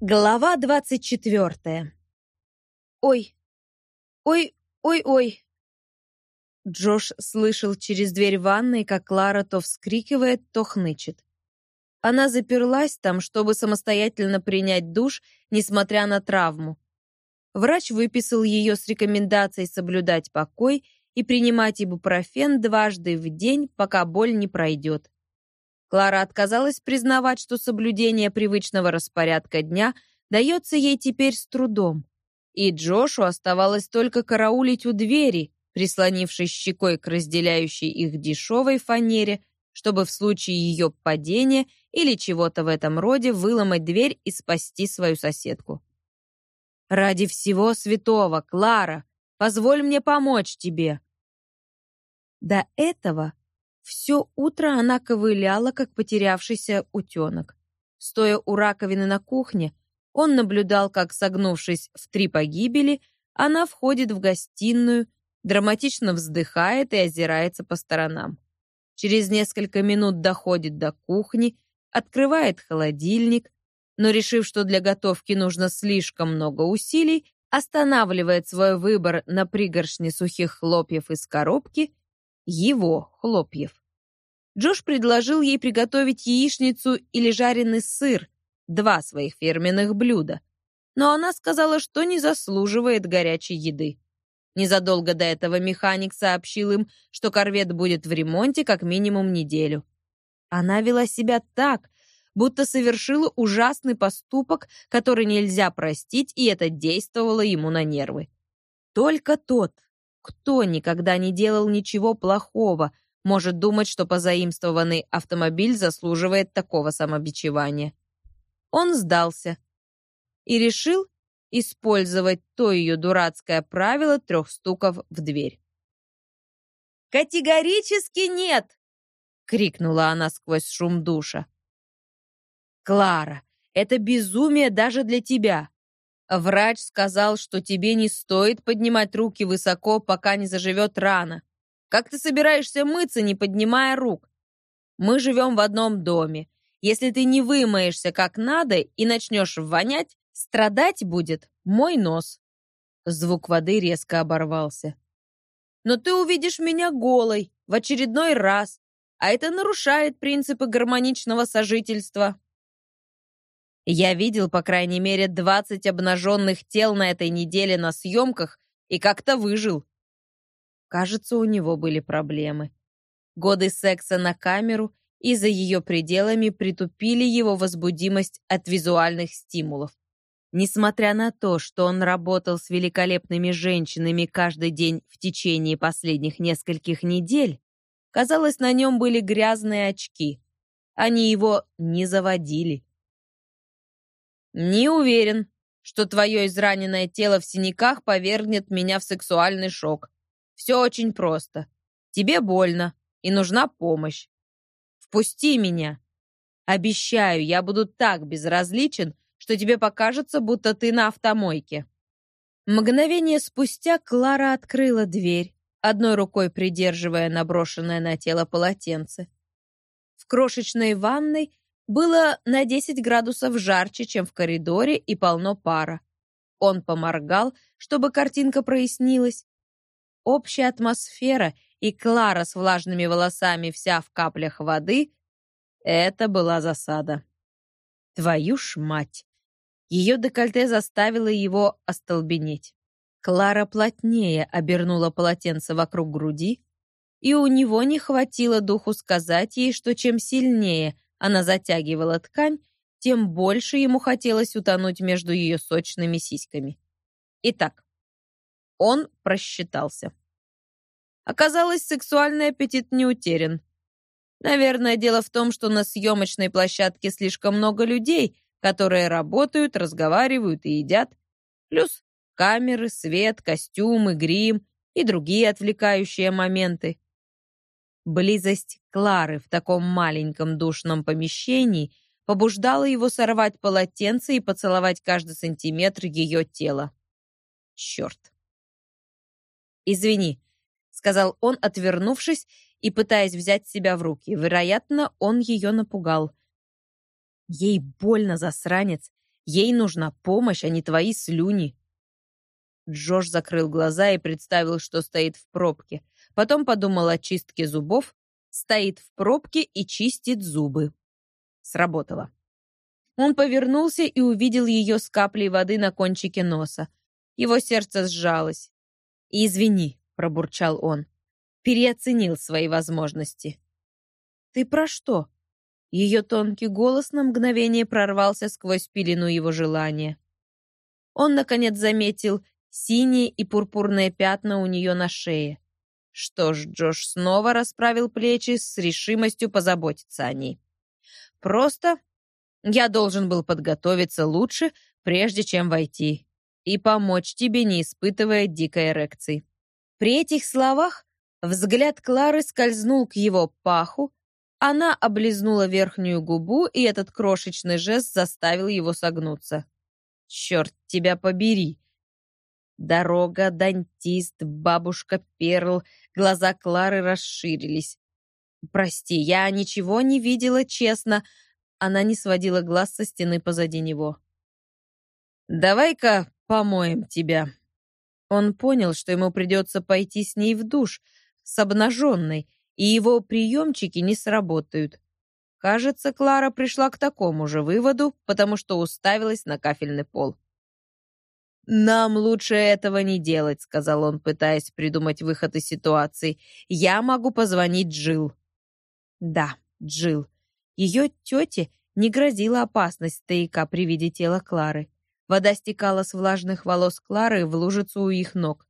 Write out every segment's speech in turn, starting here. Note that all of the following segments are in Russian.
Глава двадцать четвертая. Ой, ой, ой, ой. Джош слышал через дверь ванной, как Клара то вскрикивает, то хнычет. Она заперлась там, чтобы самостоятельно принять душ, несмотря на травму. Врач выписал ее с рекомендацией соблюдать покой и принимать ибупрофен дважды в день, пока боль не пройдет. Клара отказалась признавать, что соблюдение привычного распорядка дня дается ей теперь с трудом. И Джошу оставалось только караулить у двери, прислонившись щекой к разделяющей их дешевой фанере, чтобы в случае ее падения или чего-то в этом роде выломать дверь и спасти свою соседку. «Ради всего святого, Клара, позволь мне помочь тебе!» До этого все утро она ковыляла, как потерявшийся утенок. Стоя у раковины на кухне, он наблюдал, как, согнувшись в три погибели, она входит в гостиную, драматично вздыхает и озирается по сторонам. Через несколько минут доходит до кухни, открывает холодильник, но, решив, что для готовки нужно слишком много усилий, останавливает свой выбор на пригоршне сухих хлопьев из коробки его хлопьев. Джош предложил ей приготовить яичницу или жареный сыр, два своих фирменных блюда. Но она сказала, что не заслуживает горячей еды. Незадолго до этого механик сообщил им, что корвет будет в ремонте как минимум неделю. Она вела себя так, будто совершила ужасный поступок, который нельзя простить, и это действовало ему на нервы. Только тот, кто никогда не делал ничего плохого, может думать, что позаимствованный автомобиль заслуживает такого самобичевания. Он сдался и решил использовать то ее дурацкое правило трех стуков в дверь. «Категорически нет!» — крикнула она сквозь шум душа. «Клара, это безумие даже для тебя. Врач сказал, что тебе не стоит поднимать руки высоко, пока не заживет рана. Как ты собираешься мыться, не поднимая рук? Мы живем в одном доме. Если ты не вымоешься как надо и начнешь вонять, страдать будет мой нос. Звук воды резко оборвался. Но ты увидишь меня голой в очередной раз, а это нарушает принципы гармоничного сожительства. Я видел, по крайней мере, 20 обнаженных тел на этой неделе на съемках и как-то выжил. Кажется, у него были проблемы. Годы секса на камеру и за ее пределами притупили его возбудимость от визуальных стимулов. Несмотря на то, что он работал с великолепными женщинами каждый день в течение последних нескольких недель, казалось, на нем были грязные очки. Они его не заводили. Не уверен, что твое израненное тело в синяках повергнет меня в сексуальный шок. Все очень просто. Тебе больно, и нужна помощь. Впусти меня. Обещаю, я буду так безразличен, что тебе покажется, будто ты на автомойке». Мгновение спустя Клара открыла дверь, одной рукой придерживая наброшенное на тело полотенце. В крошечной ванной было на 10 градусов жарче, чем в коридоре, и полно пара. Он поморгал, чтобы картинка прояснилась. Общая атмосфера и Клара с влажными волосами вся в каплях воды — это была засада. Твою ж мать! Ее декольте заставило его остолбенеть. Клара плотнее обернула полотенце вокруг груди, и у него не хватило духу сказать ей, что чем сильнее — она затягивала ткань, тем больше ему хотелось утонуть между ее сочными сиськами. Итак, он просчитался. Оказалось, сексуальный аппетит не утерян. Наверное, дело в том, что на съемочной площадке слишком много людей, которые работают, разговаривают и едят. Плюс камеры, свет, костюмы, грим и другие отвлекающие моменты. Близость Клары в таком маленьком душном помещении побуждала его сорвать полотенце и поцеловать каждый сантиметр ее тела. Черт. «Извини», — сказал он, отвернувшись и пытаясь взять себя в руки. Вероятно, он ее напугал. Ей больно, засранец. Ей нужна помощь, а не твои слюни. Джош закрыл глаза и представил, что стоит в пробке. Потом подумал о чистке зубов, стоит в пробке и чистит зубы. Сработало. Он повернулся и увидел ее с каплей воды на кончике носа. Его сердце сжалось. «Извини», — пробурчал он, — переоценил свои возможности. «Ты про что?» Ее тонкий голос на мгновение прорвался сквозь пелену его желания. Он, наконец, заметил синие и пурпурные пятна у нее на шее. Что ж, Джош снова расправил плечи с решимостью позаботиться о ней. «Просто я должен был подготовиться лучше, прежде чем войти, и помочь тебе, не испытывая дикой эрекции». При этих словах взгляд Клары скользнул к его паху, она облизнула верхнюю губу, и этот крошечный жест заставил его согнуться. «Черт тебя побери!» Дорога, дантист, бабушка Перл, глаза Клары расширились. «Прости, я ничего не видела, честно». Она не сводила глаз со стены позади него. «Давай-ка помоем тебя». Он понял, что ему придется пойти с ней в душ, с обнаженной, и его приемчики не сработают. Кажется, Клара пришла к такому же выводу, потому что уставилась на кафельный пол. «Нам лучше этого не делать», — сказал он, пытаясь придумать выход из ситуации. «Я могу позвонить Джил. Да, Джил. Ее тете не грозила опасность стояка при виде тела Клары. Вода стекала с влажных волос Клары в лужицу у их ног.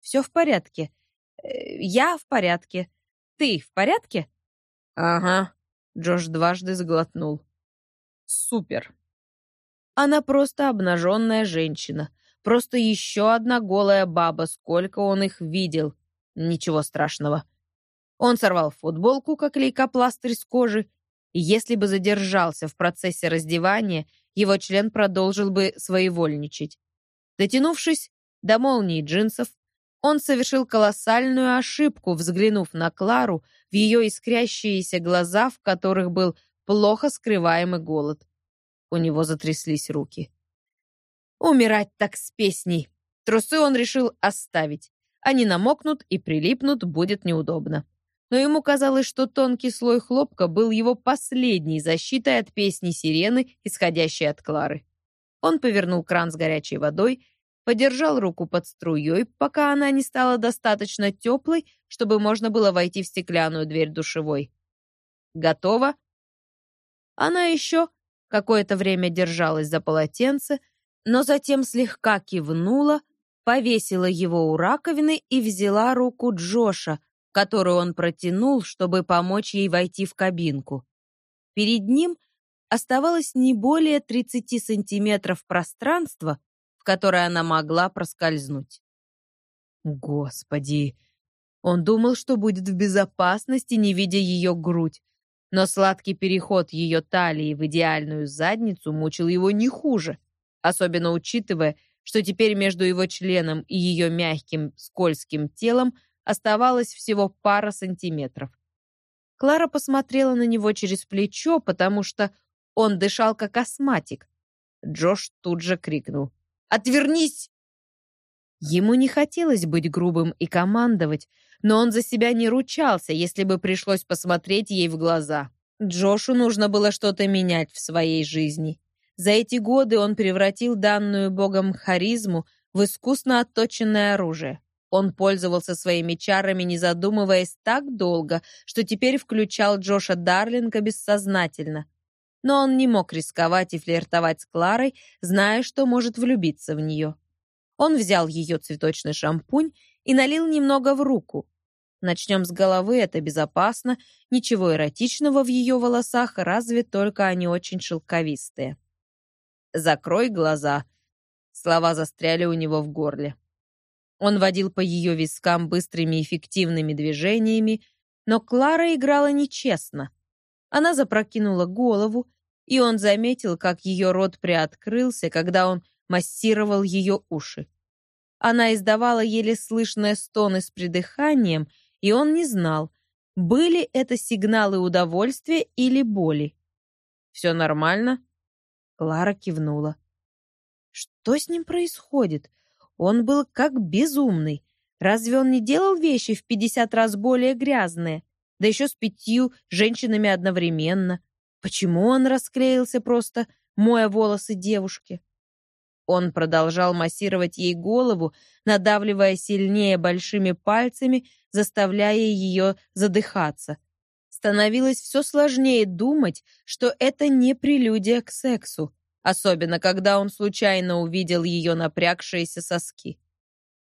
«Все в порядке. Э, я в порядке. Ты в порядке?» «Ага», — Джош дважды сглотнул. «Супер». Она просто обнаженная женщина. Просто еще одна голая баба, сколько он их видел. Ничего страшного. Он сорвал футболку, как лейкопластырь с кожи, и если бы задержался в процессе раздевания, его член продолжил бы своевольничать. Дотянувшись до молнии джинсов, он совершил колоссальную ошибку, взглянув на Клару в ее искрящиеся глаза, в которых был плохо скрываемый голод. У него затряслись руки. Умирать так с песней. Трусы он решил оставить. Они намокнут и прилипнут, будет неудобно. Но ему казалось, что тонкий слой хлопка был его последней защитой от песни сирены, исходящей от Клары. Он повернул кран с горячей водой подержал руку под струей, пока она не стала достаточно теплой, чтобы можно было войти в стеклянную дверь душевой. «Готово?» Она еще какое-то время держалась за полотенце, но затем слегка кивнула, повесила его у раковины и взяла руку Джоша, которую он протянул, чтобы помочь ей войти в кабинку. Перед ним оставалось не более 30 сантиметров пространства, которой она могла проскользнуть. Господи! Он думал, что будет в безопасности, не видя ее грудь. Но сладкий переход ее талии в идеальную задницу мучил его не хуже, особенно учитывая, что теперь между его членом и ее мягким, скользким телом оставалось всего пара сантиметров. Клара посмотрела на него через плечо, потому что он дышал как астматик. Джош тут же крикнул. Отвернись!» Ему не хотелось быть грубым и командовать, но он за себя не ручался, если бы пришлось посмотреть ей в глаза. Джошу нужно было что-то менять в своей жизни. За эти годы он превратил данную богом харизму в искусно отточенное оружие. Он пользовался своими чарами, не задумываясь так долго, что теперь включал Джоша Дарлинга бессознательно но он не мог рисковать и флиртовать с Кларой, зная, что может влюбиться в нее. Он взял ее цветочный шампунь и налил немного в руку. Начнем с головы, это безопасно, ничего эротичного в ее волосах, разве только они очень шелковистые. «Закрой глаза», слова застряли у него в горле. Он водил по ее вискам быстрыми эффективными движениями, но Клара играла нечестно. Она запрокинула голову, и он заметил, как ее рот приоткрылся, когда он массировал ее уши. Она издавала еле слышные стоны с придыханием, и он не знал, были это сигналы удовольствия или боли. «Все нормально?» Клара кивнула. Что с ним происходит? Он был как безумный. Разве он не делал вещи в пятьдесят раз более грязные? Да еще с пятью женщинами одновременно. Почему он расклеился просто, моя волосы девушки? Он продолжал массировать ей голову, надавливая сильнее большими пальцами, заставляя ее задыхаться. Становилось все сложнее думать, что это не прелюдия к сексу, особенно когда он случайно увидел ее напрягшиеся соски.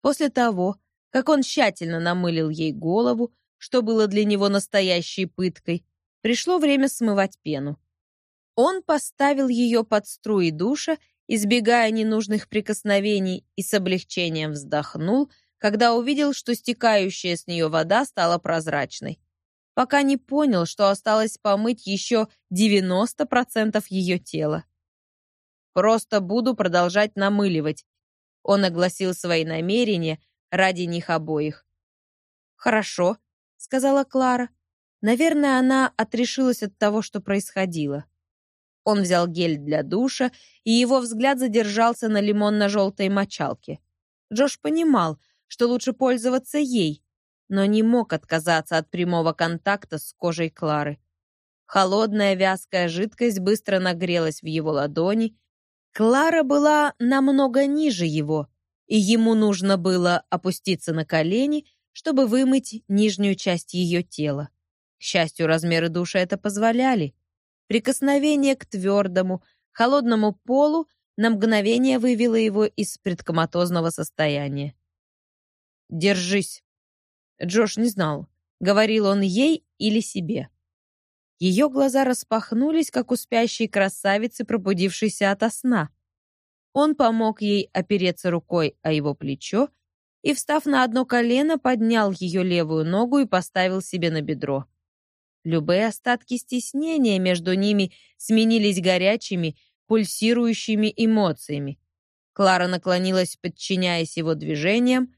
После того, как он тщательно намылил ей голову, что было для него настоящей пыткой, пришло время смывать пену. Он поставил ее под струи душа, избегая ненужных прикосновений, и с облегчением вздохнул, когда увидел, что стекающая с нее вода стала прозрачной. Пока не понял, что осталось помыть еще 90% ее тела. «Просто буду продолжать намыливать», — он огласил свои намерения ради них обоих. «Хорошо», сказала Клара. Наверное, она отрешилась от того, что происходило. Он взял гель для душа, и его взгляд задержался на лимонно-желтой мочалке. Джош понимал, что лучше пользоваться ей, но не мог отказаться от прямого контакта с кожей Клары. Холодная вязкая жидкость быстро нагрелась в его ладони. Клара была намного ниже его, и ему нужно было опуститься на колени чтобы вымыть нижнюю часть ее тела. К счастью, размеры душа это позволяли. Прикосновение к твердому, холодному полу на мгновение вывело его из предкоматозного состояния. «Держись!» Джош не знал, говорил он ей или себе. Ее глаза распахнулись, как у спящей красавицы, пробудившейся ото сна. Он помог ей опереться рукой о его плечо и, встав на одно колено, поднял ее левую ногу и поставил себе на бедро. Любые остатки стеснения между ними сменились горячими, пульсирующими эмоциями. Клара наклонилась, подчиняясь его движениям.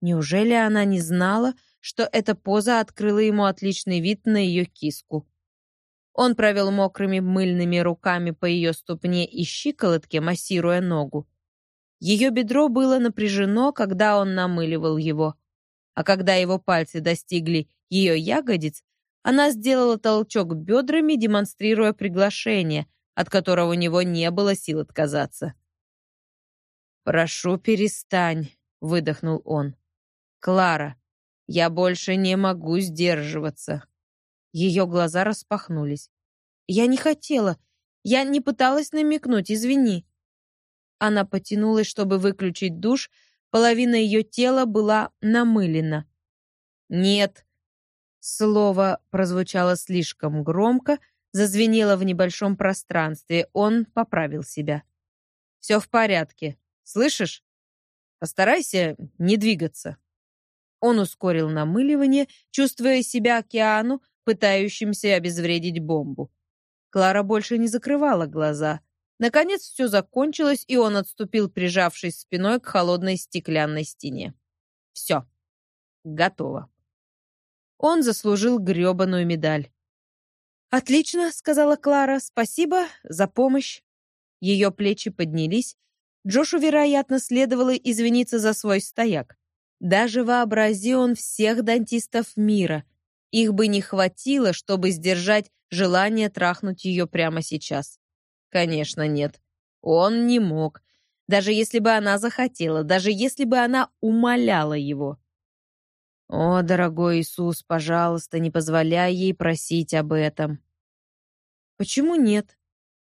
Неужели она не знала, что эта поза открыла ему отличный вид на ее киску? Он провел мокрыми мыльными руками по ее ступне и щиколотке, массируя ногу. Ее бедро было напряжено, когда он намыливал его. А когда его пальцы достигли ее ягодиц, она сделала толчок бедрами, демонстрируя приглашение, от которого у него не было сил отказаться. «Прошу, перестань», — выдохнул он. «Клара, я больше не могу сдерживаться». Ее глаза распахнулись. «Я не хотела. Я не пыталась намекнуть, извини». Она потянулась, чтобы выключить душ, половина ее тела была намылена. «Нет». Слово прозвучало слишком громко, зазвенело в небольшом пространстве. Он поправил себя. «Все в порядке. Слышишь? Постарайся не двигаться». Он ускорил намыливание, чувствуя себя океану, пытающимся обезвредить бомбу. Клара больше не закрывала глаза. Наконец все закончилось, и он отступил, прижавшись спиной к холодной стеклянной стене. Все. Готово. Он заслужил грёбаную медаль. «Отлично», — сказала Клара, — «спасибо за помощь». Ее плечи поднялись. Джошу, вероятно, следовало извиниться за свой стояк. Даже вообрази он всех дантистов мира. Их бы не хватило, чтобы сдержать желание трахнуть ее прямо сейчас. Конечно, нет. Он не мог. Даже если бы она захотела, даже если бы она умоляла его. О, дорогой Иисус, пожалуйста, не позволяй ей просить об этом. Почему нет?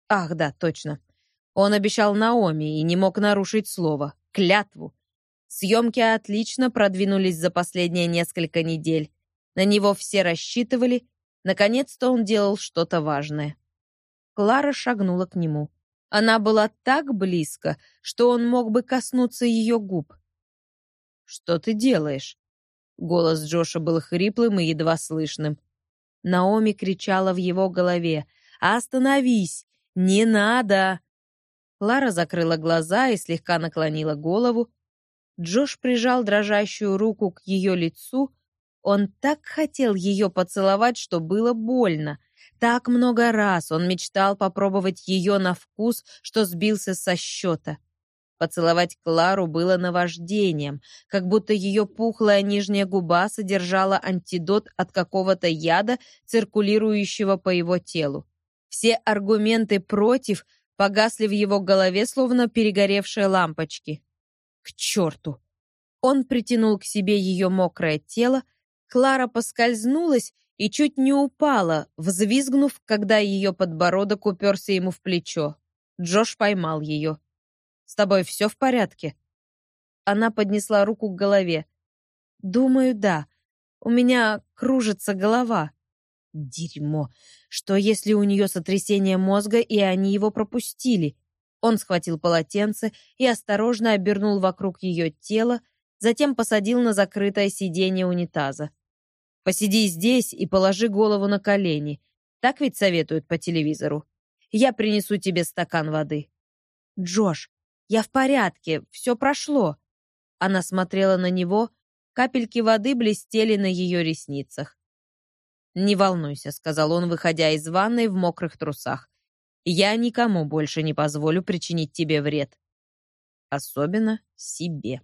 Ах, да, точно. Он обещал Наоми и не мог нарушить слово, клятву. Съемки отлично продвинулись за последние несколько недель. На него все рассчитывали. Наконец-то он делал что-то важное. Клара шагнула к нему. Она была так близко, что он мог бы коснуться ее губ. «Что ты делаешь?» Голос Джоша был хриплым и едва слышным. Наоми кричала в его голове. «Остановись! Не надо!» Клара закрыла глаза и слегка наклонила голову. Джош прижал дрожащую руку к ее лицу. Он так хотел ее поцеловать, что было больно — Так много раз он мечтал попробовать ее на вкус, что сбился со счета. Поцеловать Клару было наваждением, как будто ее пухлая нижняя губа содержала антидот от какого-то яда, циркулирующего по его телу. Все аргументы против погасли в его голове, словно перегоревшие лампочки. К черту! Он притянул к себе ее мокрое тело, Клара поскользнулась и чуть не упала, взвизгнув, когда ее подбородок уперся ему в плечо. Джош поймал ее. С тобой все в порядке?» Она поднесла руку к голове. «Думаю, да. У меня кружится голова». «Дерьмо! Что, если у нее сотрясение мозга, и они его пропустили?» Он схватил полотенце и осторожно обернул вокруг ее тела, затем посадил на закрытое сиденье унитаза. «Посиди здесь и положи голову на колени. Так ведь советуют по телевизору. Я принесу тебе стакан воды». «Джош, я в порядке, все прошло». Она смотрела на него, капельки воды блестели на ее ресницах. «Не волнуйся», — сказал он, выходя из ванной в мокрых трусах. «Я никому больше не позволю причинить тебе вред. Особенно себе».